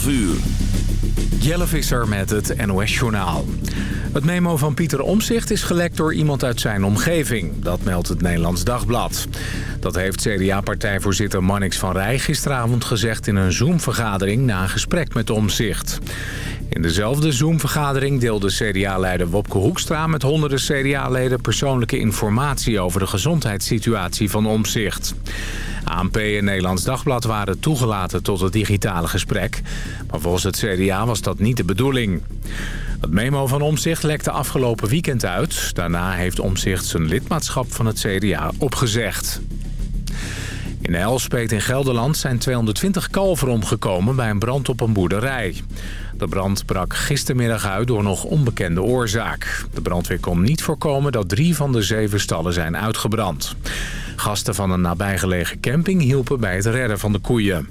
12 uur. Jelle Visser met het NOS-journaal. Het memo van Pieter Omzicht is gelekt door iemand uit zijn omgeving. Dat meldt het Nederlands Dagblad. Dat heeft CDA-partijvoorzitter Mannix van Rij gisteravond gezegd... in een Zoom-vergadering na een gesprek met Omzicht. In dezelfde Zoom-vergadering deelde CDA-leider Wopke Hoekstra... met honderden CDA-leden persoonlijke informatie... over de gezondheidssituatie van Omzicht. ANP en Nederlands Dagblad waren toegelaten tot het digitale gesprek. Maar volgens het CDA was dat niet de bedoeling. Het memo van Omzicht lekte afgelopen weekend uit. Daarna heeft Omzicht zijn lidmaatschap van het CDA opgezegd. In Elspeet in Gelderland zijn 220 kalveren omgekomen bij een brand op een boerderij. De brand brak gistermiddag uit door nog onbekende oorzaak. De brandweer kon niet voorkomen dat drie van de zeven stallen zijn uitgebrand. Gasten van een nabijgelegen camping hielpen bij het redden van de koeien.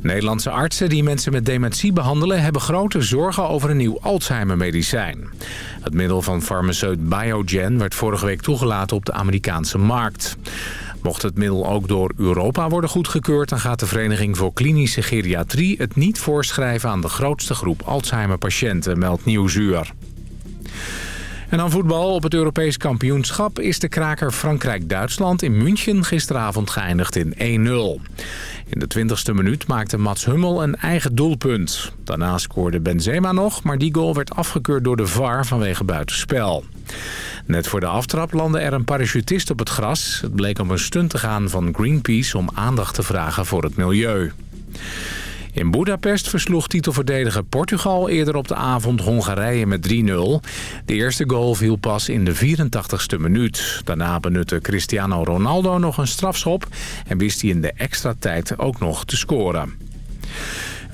Nederlandse artsen die mensen met dementie behandelen... hebben grote zorgen over een nieuw Alzheimer-medicijn. Het middel van farmaceut Biogen werd vorige week toegelaten op de Amerikaanse markt. Mocht het middel ook door Europa worden goedgekeurd... dan gaat de Vereniging voor Klinische Geriatrie het niet voorschrijven... aan de grootste groep Alzheimer-patiënten, meldt Nieuwsuur. En dan voetbal. Op het Europees kampioenschap is de kraker Frankrijk-Duitsland in München gisteravond geëindigd in 1-0. In de 20e minuut maakte Mats Hummel een eigen doelpunt. Daarna scoorde Benzema nog, maar die goal werd afgekeurd door de VAR vanwege buitenspel. Net voor de aftrap landde er een parachutist op het gras. Het bleek om een stunt te gaan van Greenpeace om aandacht te vragen voor het milieu. In Budapest versloeg titelverdediger Portugal eerder op de avond Hongarije met 3-0. De eerste goal viel pas in de 84ste minuut. Daarna benutte Cristiano Ronaldo nog een strafschop... en wist hij in de extra tijd ook nog te scoren.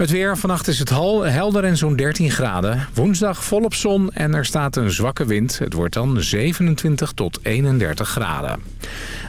Het weer. Vannacht is het hal, helder en zo'n 13 graden. Woensdag volop zon en er staat een zwakke wind. Het wordt dan 27 tot 31 graden.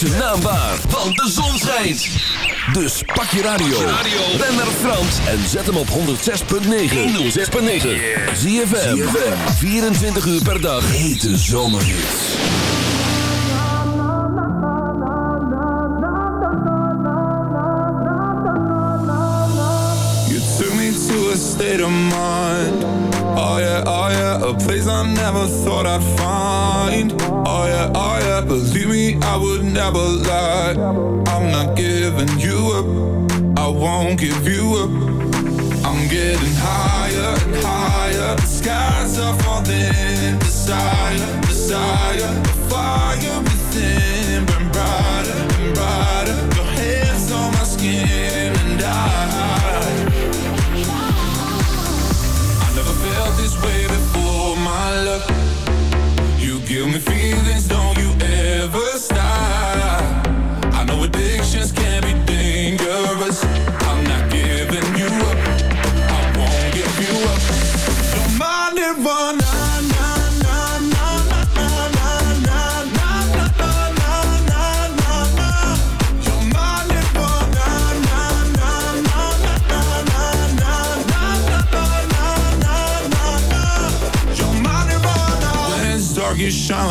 zijn naam waar, want de zon schijnt. Dus pak je radio, ben naar Frans en zet hem op 106.9. 106.9. Zie je 24 uur per dag. Hete zomerhits. You took me to a state of mind. Oh yeah, oh yeah, a place I never thought I'd find. I would never lie. I'm not giving you up. I won't give you up. I'm getting higher and higher. The skies are falling, desire.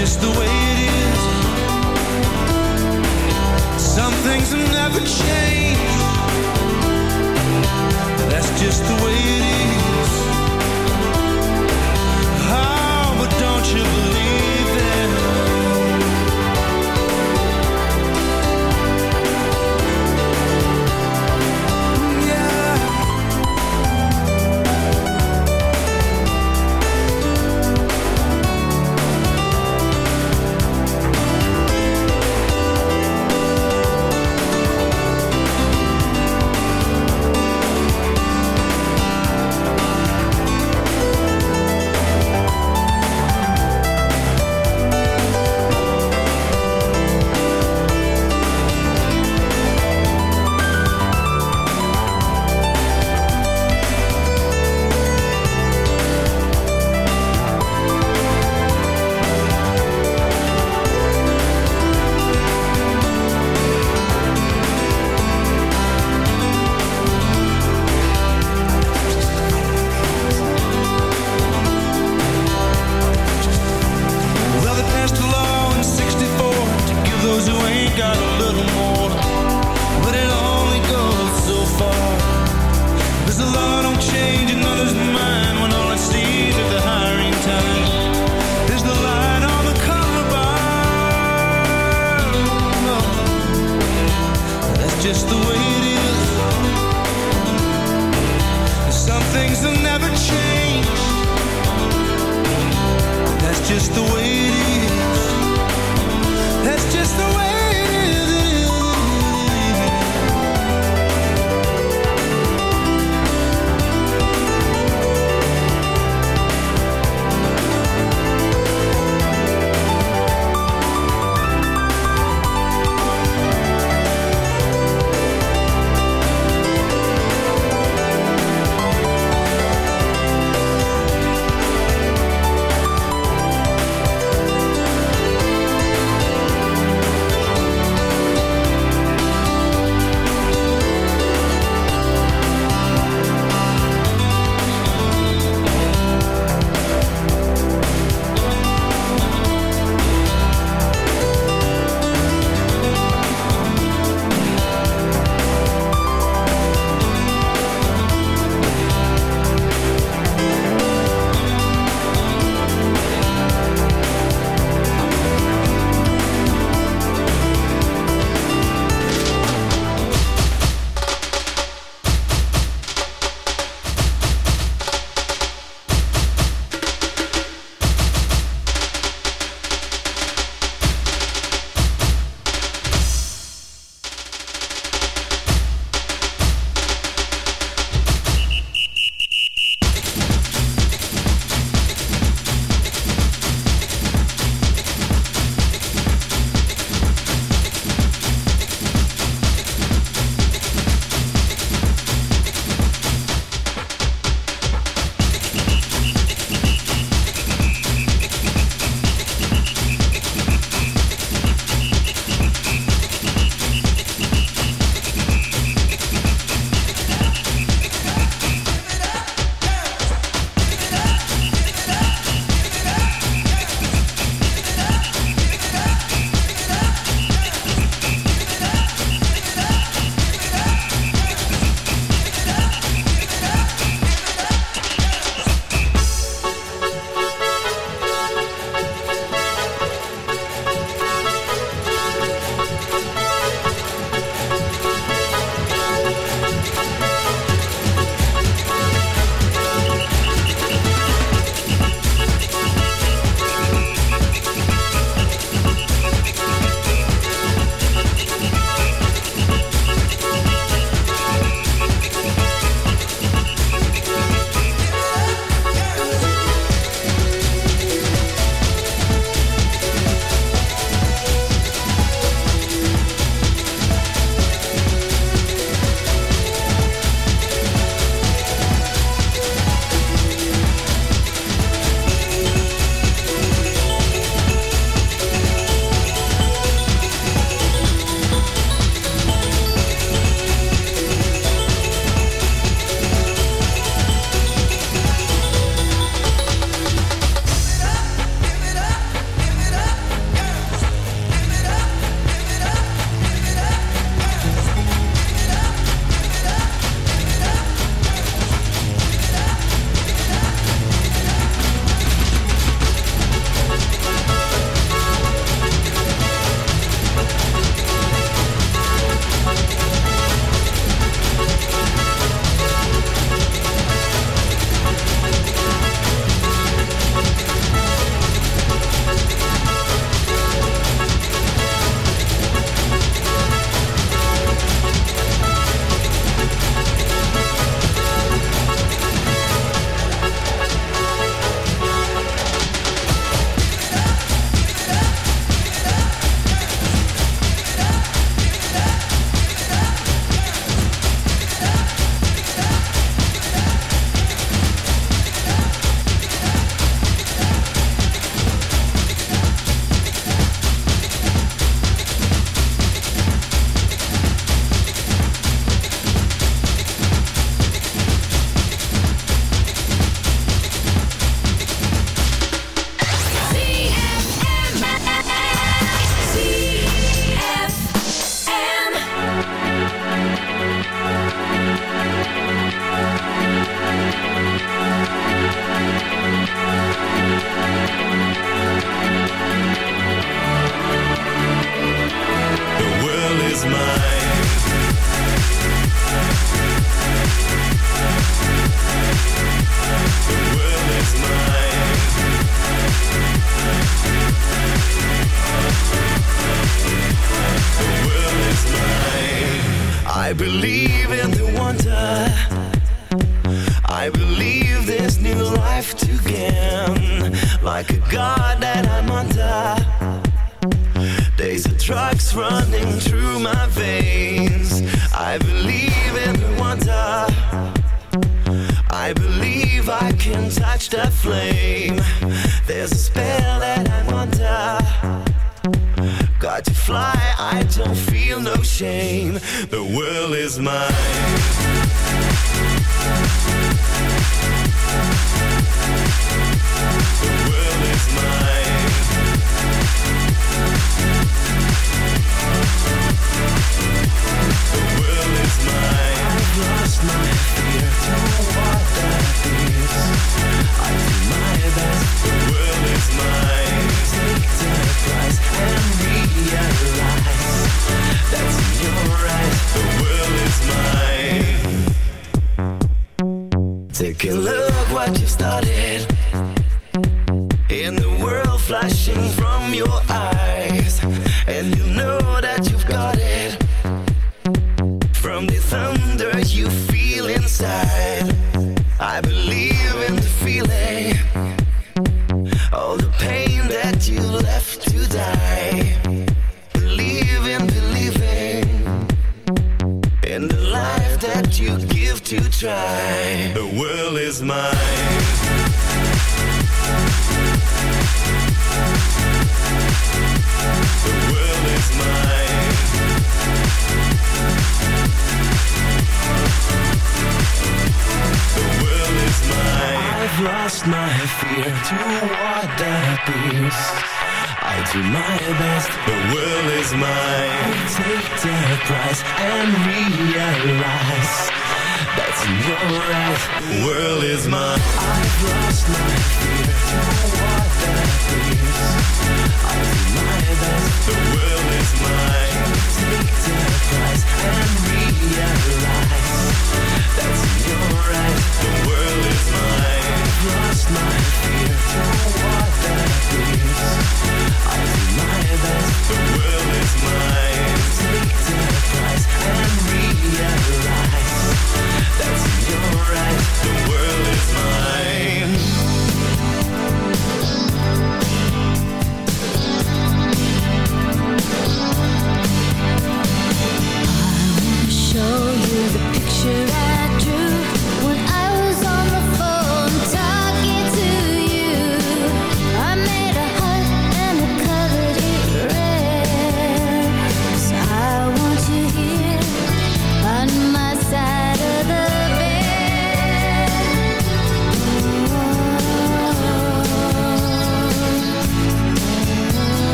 just the way it is. Some things have never changed.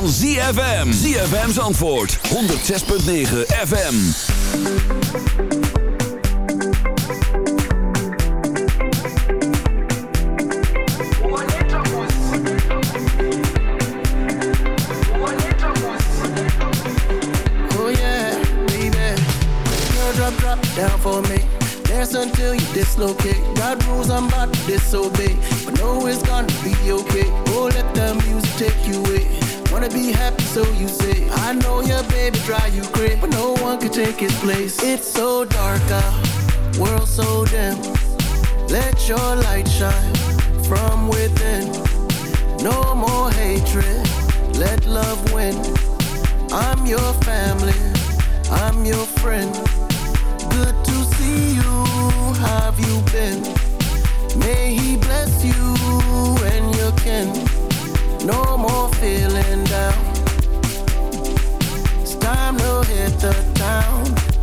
Van ZFM. ZFM's antwoord 106.9 FM. Oh yeah, baby. Girl, drop, drop down for me. Dance until you dislocate. God rules, I'm about to disobey. But know it's gonna be okay. Oh, let the music take you away. Wanna be happy, so you say. I know your baby drive you crazy, but no one can take his place. It's so dark out, world so dim. Let your light shine from within. No more hatred, let love win. I'm your family, I'm your friend. Good to see you, have you been? May he bless you and your kin. No more feeling down. It's time to hit the town.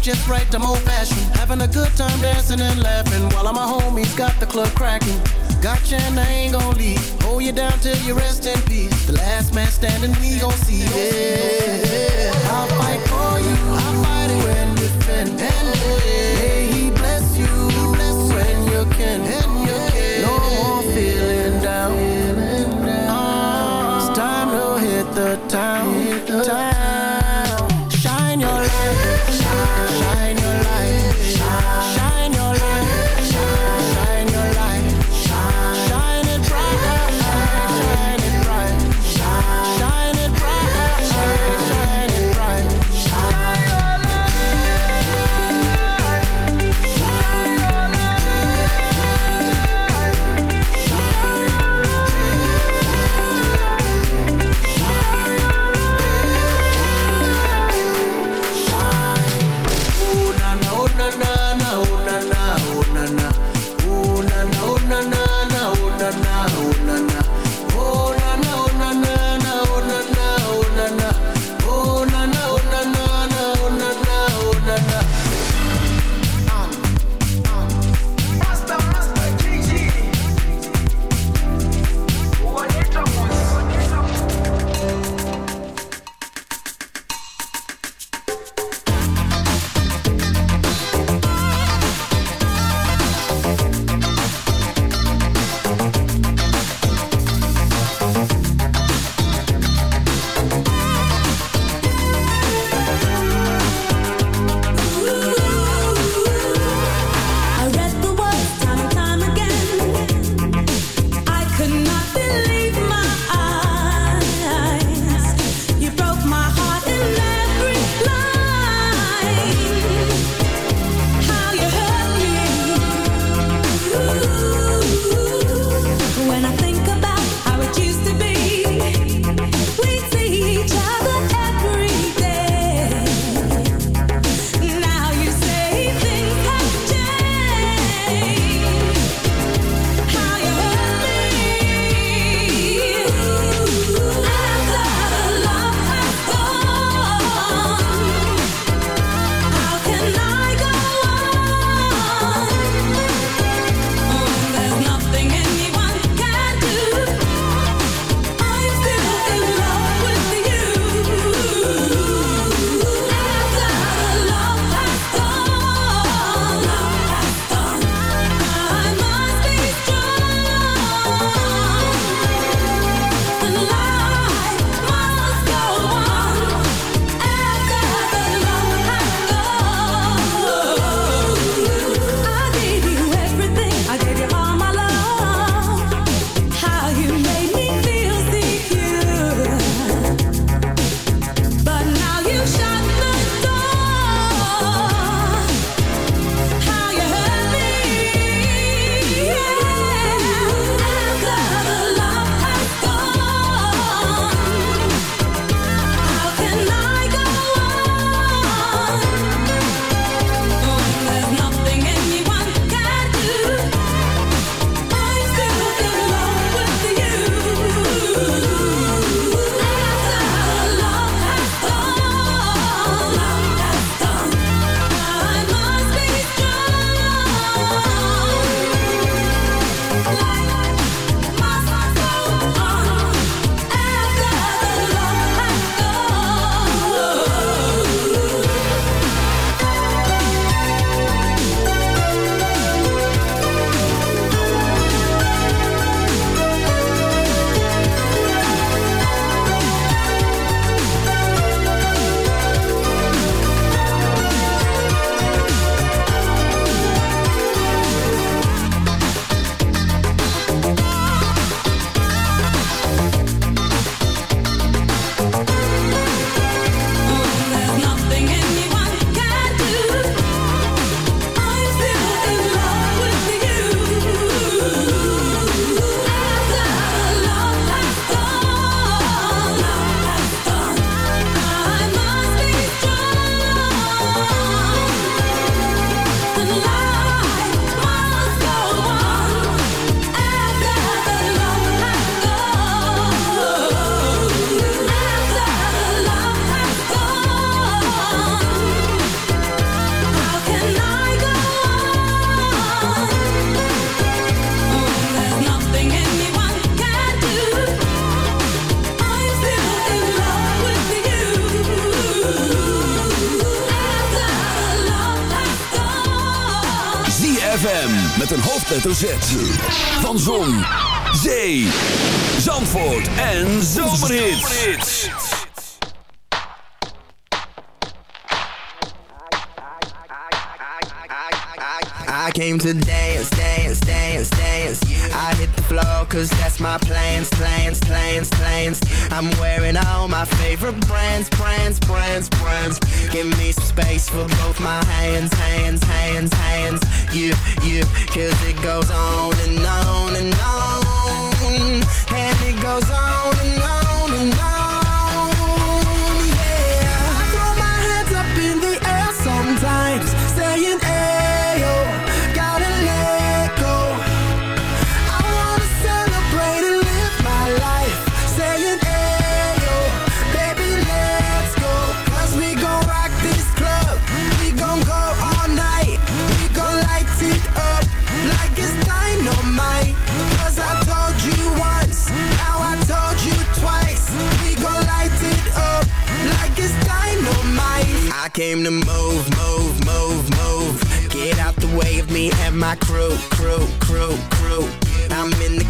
Just right, I'm old fashioned. Having a good time dancing and laughing while all my homies got the club cracking. Gotcha and I ain't gon' leave. Hold you down till you rest in peace. The last man standing, we gon' see. Yeah, I'll fight for you. I'll fight it when defend. And may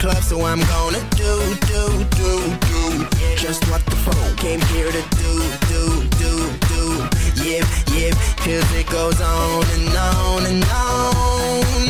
club, so I'm gonna do, do, do, do. Just what the phone came here to do, do, do, do. Yep, yep, cause it goes on and on and on.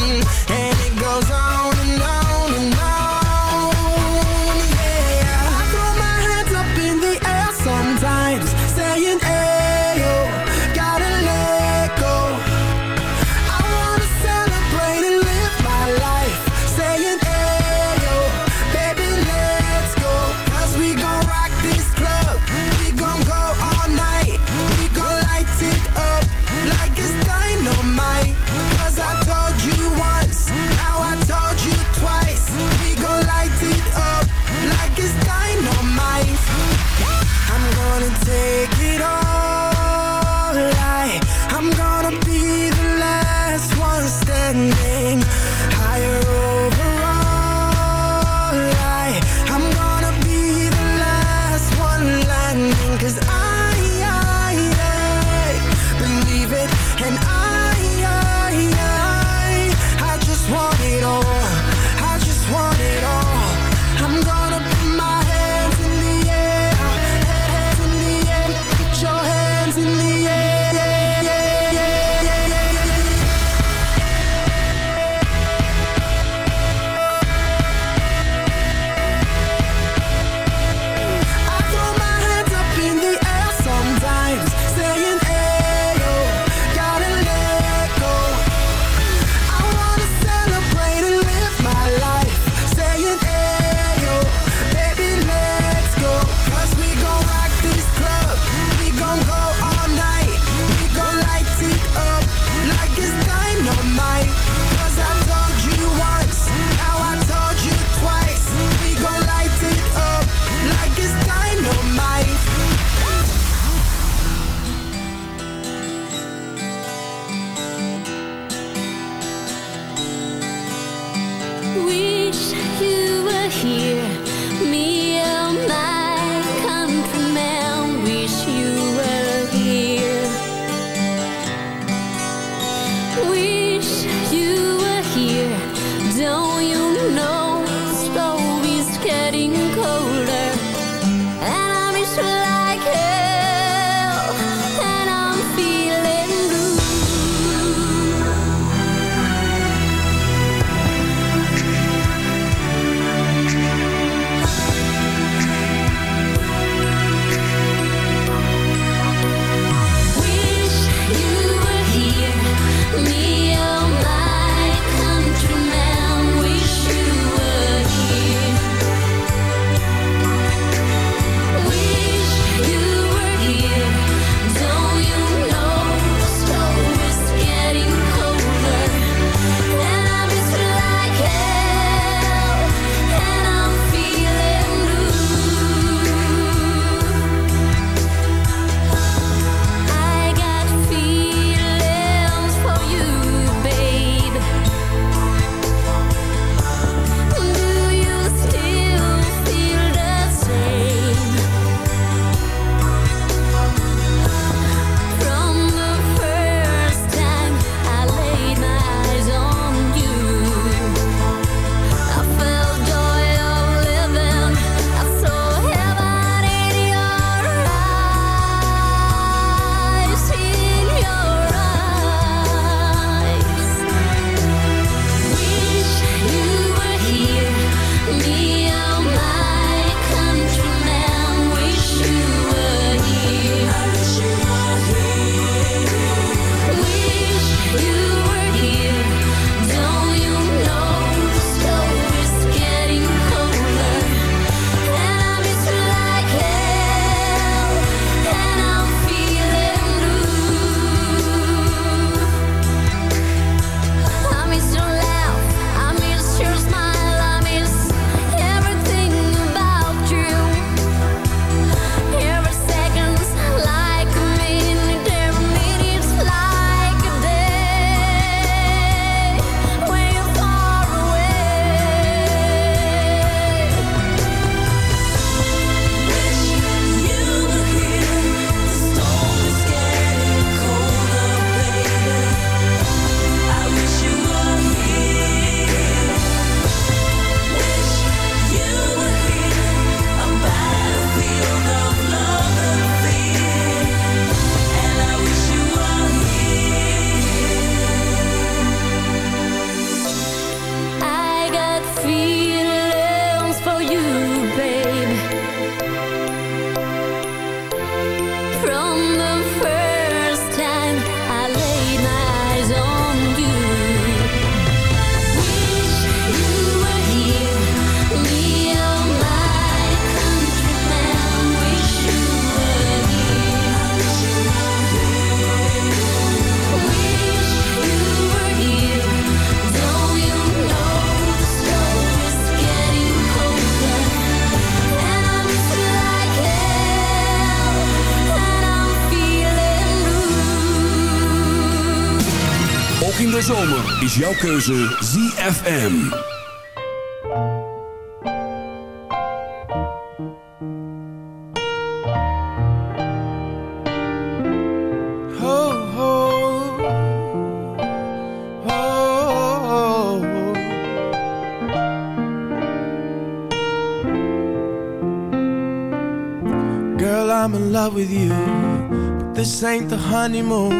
Zomer is jouw keuze ZFM. Girl, I'm in love with you, but this ain't the honeymoon.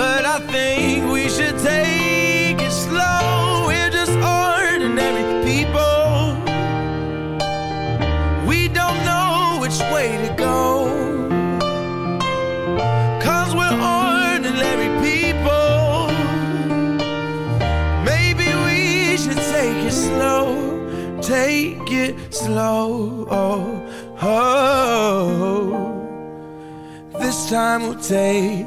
But I think we should take it slow. We're just ordinary people. We don't know which way to go. Cause we're ordinary people. Maybe we should take it slow. Take it slow. Oh, oh. This time we'll take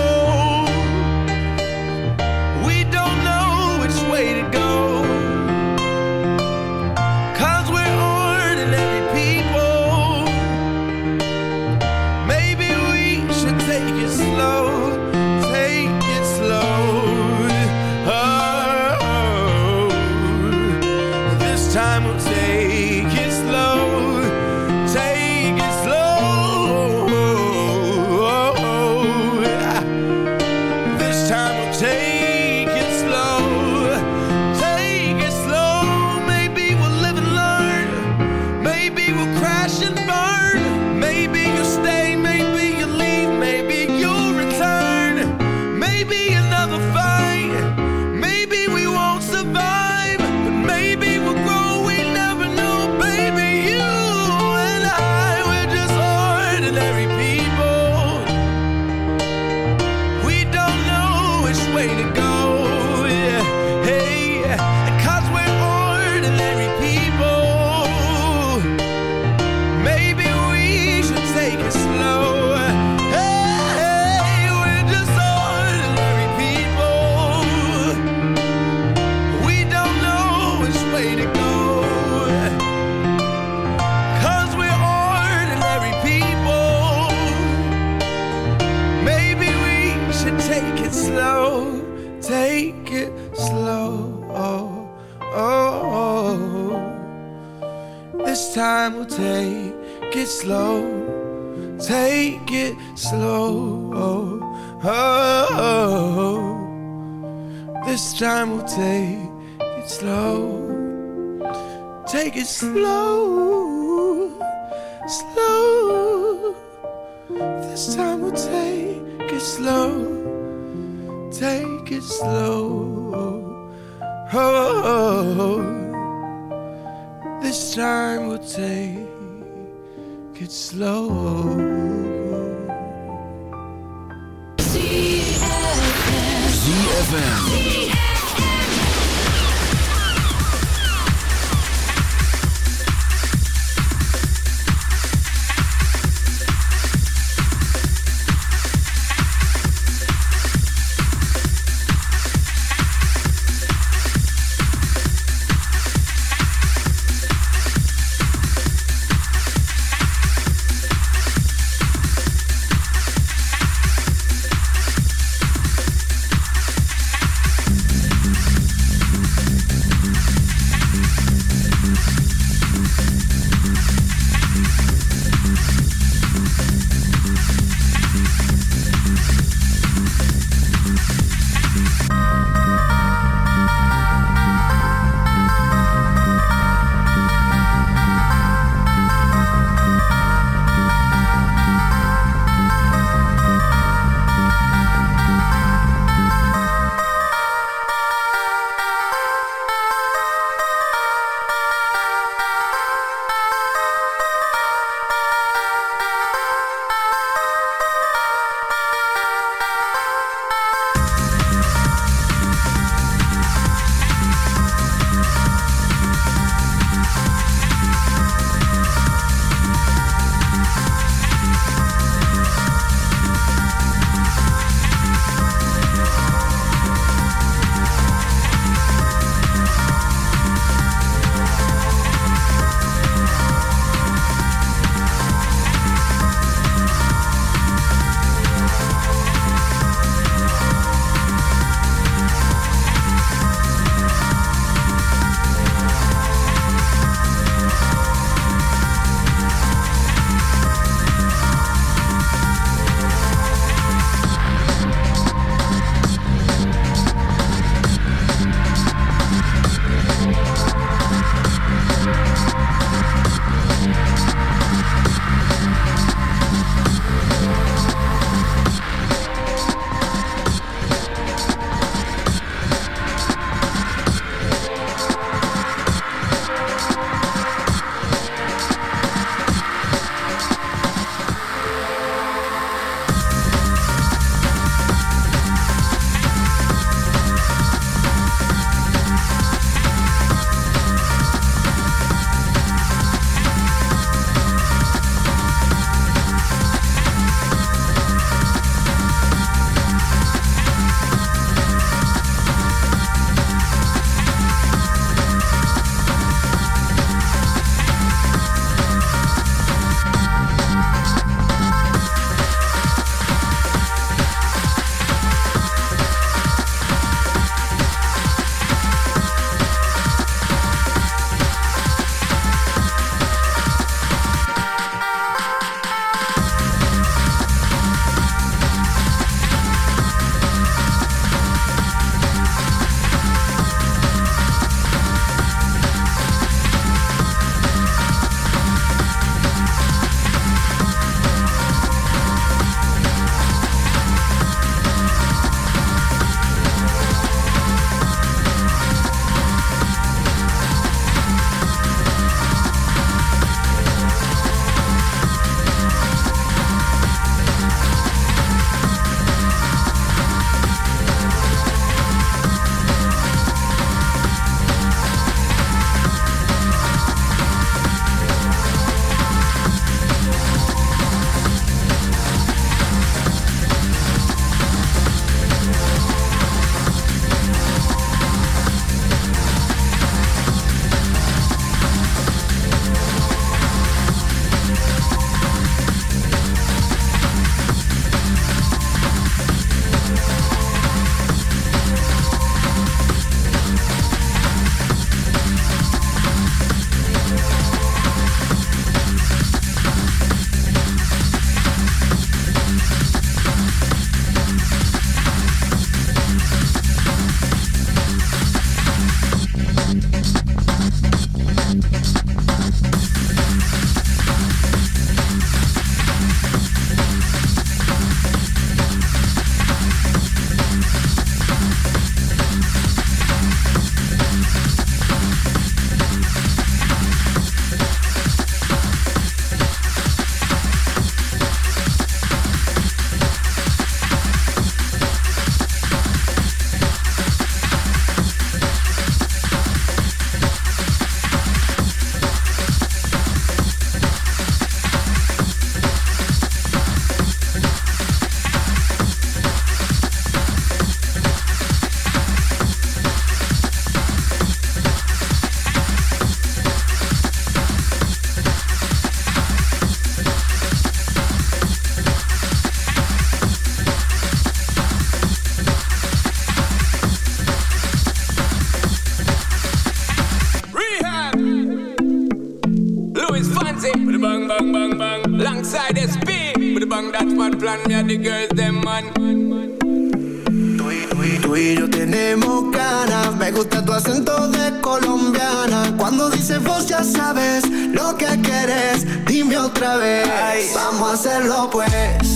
Hacerlo pues.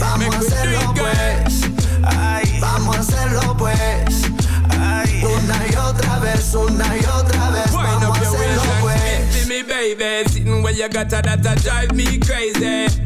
Vamos a hacerlo pues. Vamos a hacerlo pues. Una y otra vez, una y otra vez. Vamos a hacerlo pues. me, baby, sitting where you got that, that drive me crazy.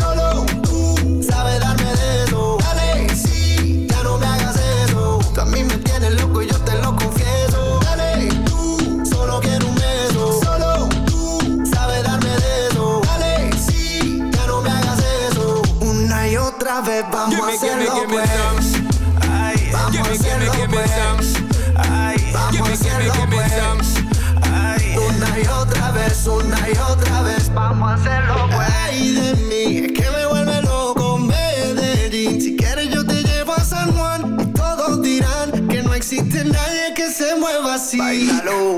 A gimme, hacerlo gimme pues. some. Vamos Gimme, a gimme, hacerlo gimme pues. some. Vamos a Gimme, gimme, hacerlo gimme pues. some. Una y otra vez, una y otra vez Vamos a hacerlo pues Ay de mí, es que me vuelve loco Medellín Si quieres yo te llevo a San Juan Y todos dirán que no existe nadie que se mueva así Bailalo